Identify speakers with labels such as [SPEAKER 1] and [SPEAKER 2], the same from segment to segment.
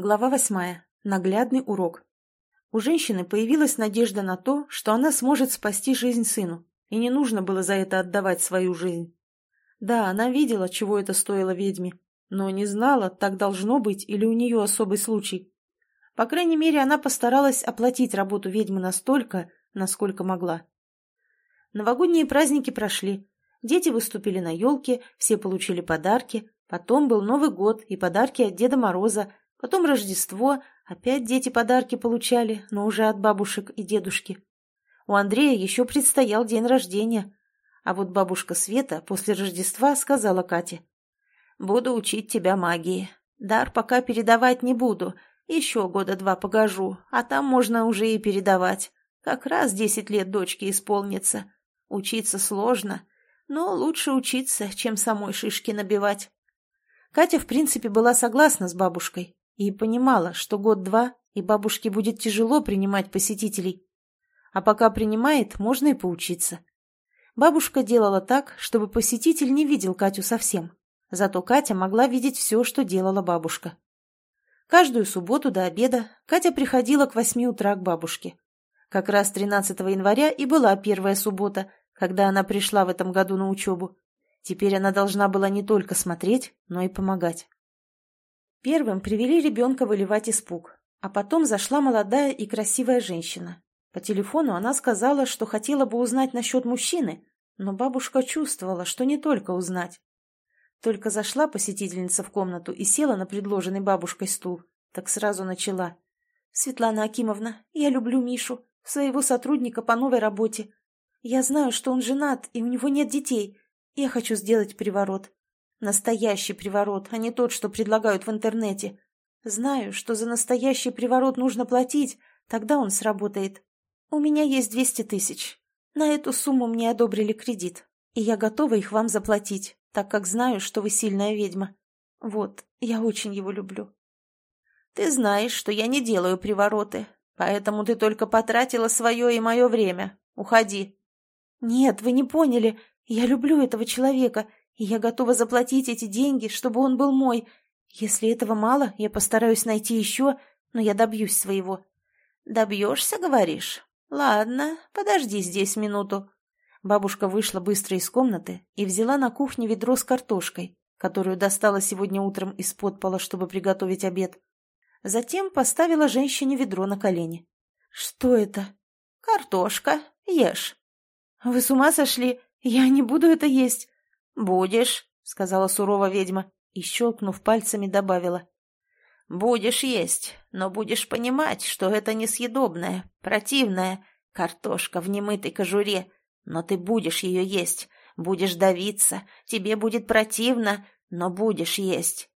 [SPEAKER 1] Глава восьмая. Наглядный урок. У женщины появилась надежда на то, что она сможет спасти жизнь сыну, и не нужно было за это отдавать свою жизнь. Да, она видела, чего это стоило ведьме, но не знала, так должно быть или у нее особый случай. По крайней мере, она постаралась оплатить работу ведьмы настолько, насколько могла. Новогодние праздники прошли. Дети выступили на елке, все получили подарки. Потом был Новый год и подарки от Деда Мороза, Потом Рождество, опять дети подарки получали, но уже от бабушек и дедушки. У Андрея еще предстоял день рождения. А вот бабушка Света после Рождества сказала Кате. «Буду учить тебя магии. Дар пока передавать не буду. Еще года два погожу, а там можно уже и передавать. Как раз десять лет дочке исполнится. Учиться сложно, но лучше учиться, чем самой шишки набивать». Катя, в принципе, была согласна с бабушкой и понимала, что год-два, и бабушке будет тяжело принимать посетителей. А пока принимает, можно и поучиться. Бабушка делала так, чтобы посетитель не видел Катю совсем. Зато Катя могла видеть все, что делала бабушка. Каждую субботу до обеда Катя приходила к восьми утра к бабушке. Как раз 13 января и была первая суббота, когда она пришла в этом году на учебу. Теперь она должна была не только смотреть, но и помогать. Первым привели ребенка выливать испуг, а потом зашла молодая и красивая женщина. По телефону она сказала, что хотела бы узнать насчет мужчины, но бабушка чувствовала, что не только узнать. Только зашла посетительница в комнату и села на предложенный бабушкой стул, так сразу начала. «Светлана Акимовна, я люблю Мишу, своего сотрудника по новой работе. Я знаю, что он женат, и у него нет детей. Я хочу сделать приворот. Настоящий приворот, а не тот, что предлагают в интернете. Знаю, что за настоящий приворот нужно платить, тогда он сработает. У меня есть 200 тысяч. На эту сумму мне одобрили кредит, и я готова их вам заплатить, так как знаю, что вы сильная ведьма. Вот, я очень его люблю. Ты знаешь, что я не делаю привороты, поэтому ты только потратила свое и мое время. Уходи. Нет, вы не поняли. Я люблю этого человека, я готова заплатить эти деньги, чтобы он был мой. Если этого мало, я постараюсь найти еще, но я добьюсь своего». «Добьешься, говоришь? Ладно, подожди здесь минуту». Бабушка вышла быстро из комнаты и взяла на кухне ведро с картошкой, которую достала сегодня утром из-под пола, чтобы приготовить обед. Затем поставила женщине ведро на колени. «Что это?» «Картошка. Ешь». «Вы с ума сошли? Я не буду это есть. «Будешь», — сказала сурово ведьма и, щелкнув пальцами, добавила. «Будешь есть, но будешь понимать, что это несъедобное, противное, картошка в немытой кожуре, но ты будешь ее есть, будешь давиться, тебе будет противно, но будешь есть».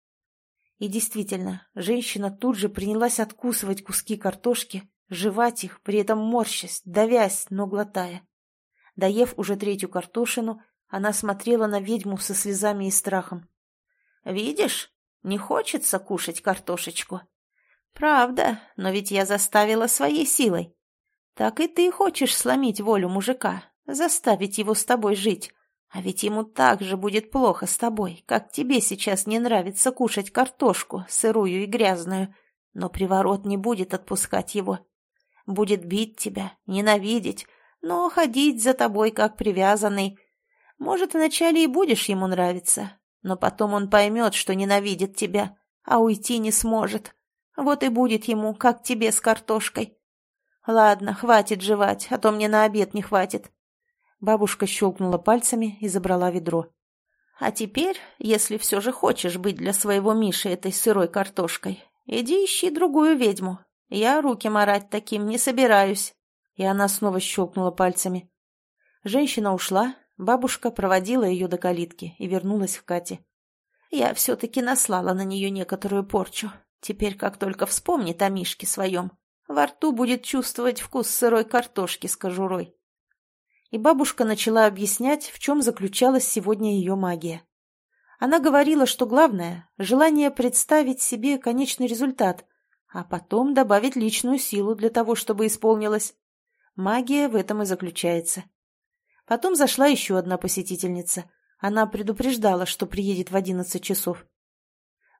[SPEAKER 1] И действительно, женщина тут же принялась откусывать куски картошки, жевать их, при этом морщась, давясь, но глотая. Доев уже третью картошину, она смотрела на ведьму со слезами и страхом. «Видишь, не хочется кушать картошечку. Правда, но ведь я заставила своей силой. Так и ты хочешь сломить волю мужика, заставить его с тобой жить. А ведь ему так же будет плохо с тобой, как тебе сейчас не нравится кушать картошку, сырую и грязную. Но приворот не будет отпускать его. Будет бить тебя, ненавидеть, но ходить за тобой как привязанный, может, вначале и будешь ему нравиться, но потом он поймет, что ненавидит тебя, а уйти не сможет. Вот и будет ему, как тебе с картошкой. Ладно, хватит жевать, а то мне на обед не хватит. Бабушка щелкнула пальцами и забрала ведро. А теперь, если все же хочешь быть для своего Миши этой сырой картошкой, иди ищи другую ведьму. Я руки марать таким не собираюсь. И она снова щелкнула пальцами. Женщина ушла, Бабушка проводила ее до калитки и вернулась к Кате. «Я все-таки наслала на нее некоторую порчу. Теперь, как только вспомнит о Мишке своем, во рту будет чувствовать вкус сырой картошки с кожурой». И бабушка начала объяснять, в чем заключалась сегодня ее магия. Она говорила, что главное – желание представить себе конечный результат, а потом добавить личную силу для того, чтобы исполнилось. Магия в этом и заключается. Потом зашла еще одна посетительница. Она предупреждала, что приедет в одиннадцать часов.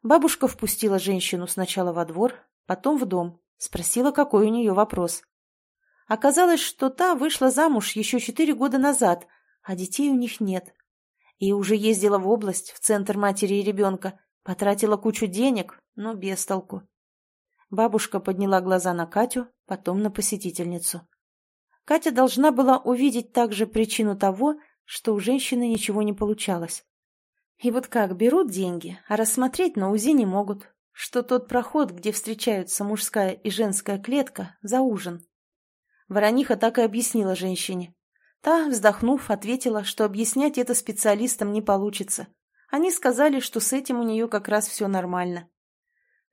[SPEAKER 1] Бабушка впустила женщину сначала во двор, потом в дом, спросила, какой у нее вопрос. Оказалось, что та вышла замуж еще четыре года назад, а детей у них нет. И уже ездила в область, в центр матери и ребенка, потратила кучу денег, но без толку. Бабушка подняла глаза на Катю, потом на посетительницу. Катя должна была увидеть также причину того, что у женщины ничего не получалось. И вот как берут деньги, а рассмотреть на УЗИ не могут, что тот проход, где встречаются мужская и женская клетка, за ужин. Ворониха так и объяснила женщине. Та, вздохнув, ответила, что объяснять это специалистам не получится. Они сказали, что с этим у нее как раз все нормально.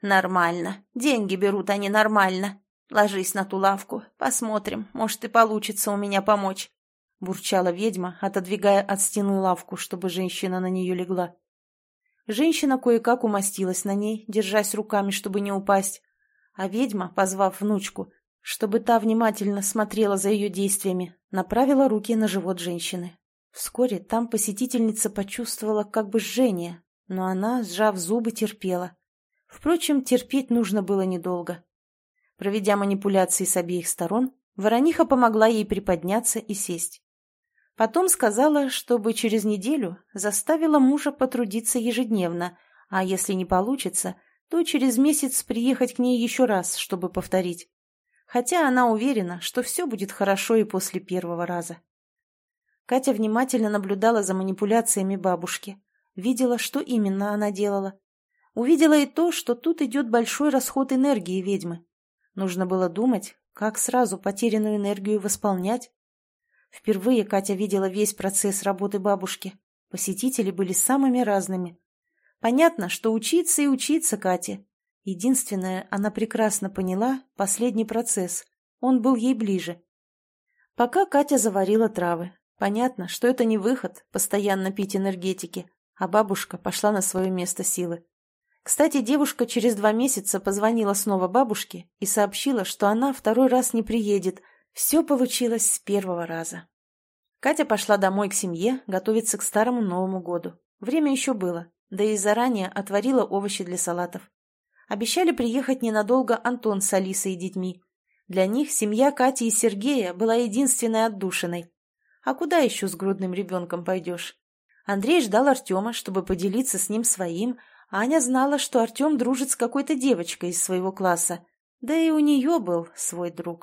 [SPEAKER 1] «Нормально. Деньги берут они нормально. Ложись на ту лавку, посмотрим, может и получится у меня помочь», — бурчала ведьма, отодвигая от стены лавку, чтобы женщина на нее легла. Женщина кое-как умостилась на ней, держась руками, чтобы не упасть, а ведьма, позвав внучку, чтобы та внимательно смотрела за ее действиями, направила руки на живот женщины. Вскоре там посетительница почувствовала как бы жжение, но она, сжав зубы, терпела. Впрочем, терпеть нужно было недолго. Проведя манипуляции с обеих сторон, Ворониха помогла ей приподняться и сесть. Потом сказала, чтобы через неделю заставила мужа потрудиться ежедневно, а если не получится, то через месяц приехать к ней еще раз, чтобы повторить. Хотя она уверена, что все будет хорошо и после первого раза. Катя внимательно наблюдала за манипуляциями бабушки, видела, что именно она делала. Увидела и то, что тут идет большой расход энергии ведьмы. Нужно было думать, как сразу потерянную энергию восполнять. Впервые Катя видела весь процесс работы бабушки. Посетители были самыми разными. Понятно, что учиться и учиться Кате. Единственное, она прекрасно поняла последний процесс. Он был ей ближе. Пока Катя заварила травы. Понятно, что это не выход, постоянно пить энергетики, а бабушка пошла на свое место силы. Кстати, девушка через два месяца позвонила снова бабушке и сообщила, что она второй раз не приедет. Все получилось с первого раза. Катя пошла домой к семье, готовиться к старому Новому году. Время еще было, да и заранее отварила овощи для салатов. Обещали приехать ненадолго Антон с Алисой и детьми. Для них семья Кати и Сергея была единственной отдушиной. А куда еще с грудным ребенком пойдешь? Андрей ждал Артема, чтобы поделиться с ним своим, Аня знала, что Артем дружит с какой-то девочкой из своего класса, да и у нее был свой друг.